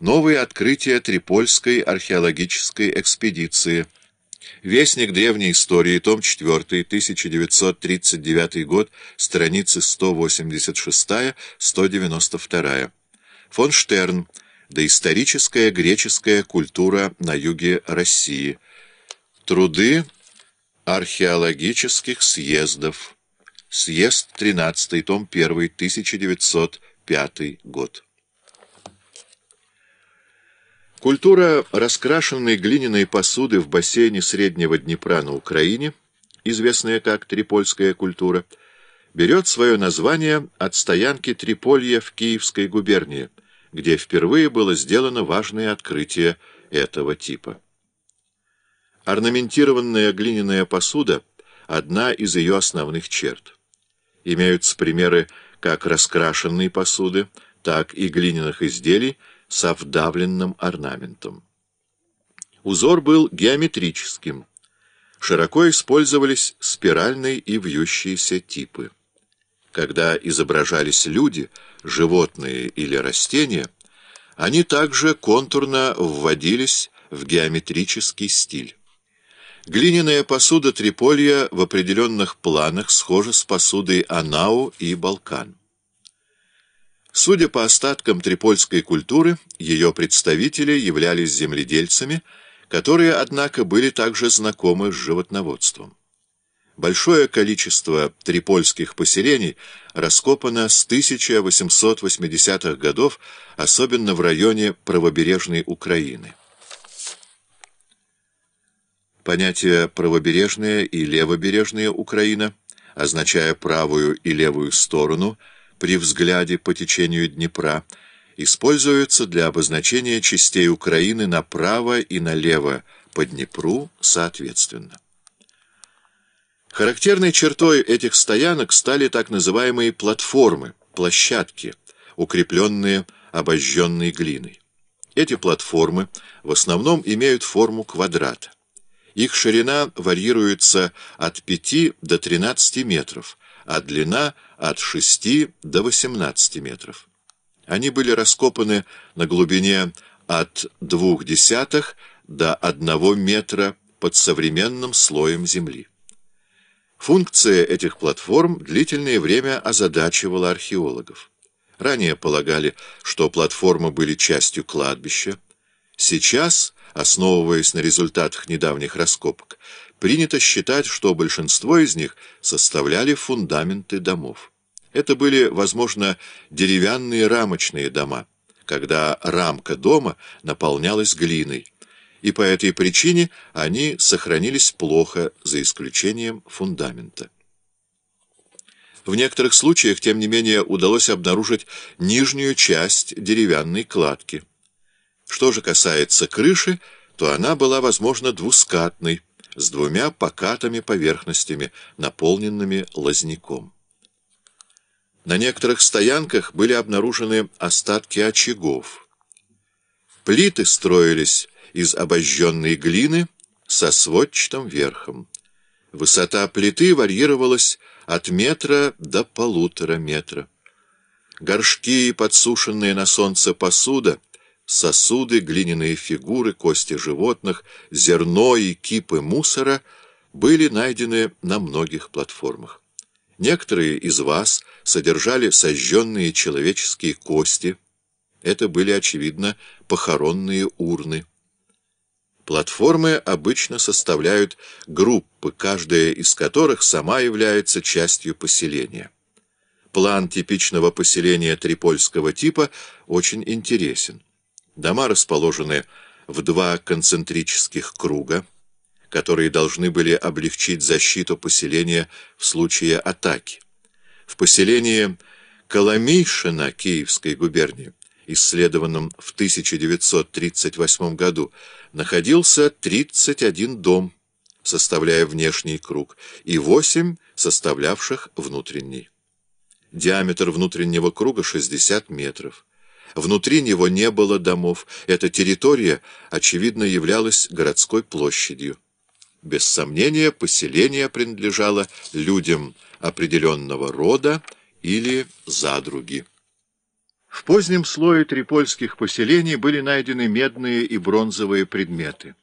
Новые открытия Трипольской археологической экспедиции. Вестник древней истории, том 4, 1939 год, страницы 186-192. Фон Штерн. Доисторическая греческая культура на юге России. Труды археологических съездов. Съезд 13, том 1, 1905 год. Культура раскрашенной глиняной посуды в бассейне Среднего Днепра на Украине, известная как Трипольская культура, берет свое название от стоянки Триполья в Киевской губернии, где впервые было сделано важное открытие этого типа. Орнаментированная глиняная посуда – одна из ее основных черт. Имеются примеры как раскрашенной посуды, так и глиняных изделий, со вдавленным орнаментом. Узор был геометрическим. Широко использовались спиральные и вьющиеся типы. Когда изображались люди, животные или растения, они также контурно вводились в геометрический стиль. Глиняная посуда Триполья в определенных планах схожа с посудой Анау и Балкан. Судя по остаткам трипольской культуры, ее представители являлись земледельцами, которые, однако, были также знакомы с животноводством. Большое количество трипольских поселений раскопано с 1880-х годов, особенно в районе правобережной Украины. Понятие «правобережная» и «левобережная Украина», означая правую и левую сторону – при взгляде по течению Днепра используются для обозначения частей Украины направо и налево по Днепру соответственно. Характерной чертой этих стоянок стали так называемые платформы, площадки, укрепленные обожженной глиной. Эти платформы в основном имеют форму квадрата. Их ширина варьируется от 5 до 13 метров, а длина от 6 до 18 метров. Они были раскопаны на глубине от двух десятых до одного метра под современным слоем земли. Функция этих платформ длительное время озадачивала археологов. Ранее полагали, что платформы были частью кладбища. Сейчас, основываясь на результатах недавних раскопок, принято считать, что большинство из них составляли фундаменты домов. Это были, возможно, деревянные рамочные дома, когда рамка дома наполнялась глиной, и по этой причине они сохранились плохо, за исключением фундамента. В некоторых случаях, тем не менее, удалось обнаружить нижнюю часть деревянной кладки. Что же касается крыши, то она была, возможно, двускатной, с двумя покатыми поверхностями, наполненными лозняком. На некоторых стоянках были обнаружены остатки очагов. Плиты строились из обожженной глины со сводчатым верхом. Высота плиты варьировалась от метра до полутора метра. Горшки, подсушенные на солнце посуда — сосуды, глиняные фигуры, кости животных, зерно и кипы мусора были найдены на многих платформах. Некоторые из вас содержали сожженные человеческие кости. Это были, очевидно, похоронные урны. Платформы обычно составляют группы, каждая из которых сама является частью поселения. План типичного поселения трипольского типа очень интересен. Дома расположены в два концентрических круга, которые должны были облегчить защиту поселения в случае атаки. В поселении Коломейшина Киевской губернии, исследованном в 1938 году, находился 31 дом, составляя внешний круг, и 8 составлявших внутренний. Диаметр внутреннего круга 60 метров. Внутри него не было домов. Эта территория, очевидно, являлась городской площадью. Без сомнения, поселение принадлежало людям определенного рода или задруги. В позднем слое трипольских поселений были найдены медные и бронзовые предметы.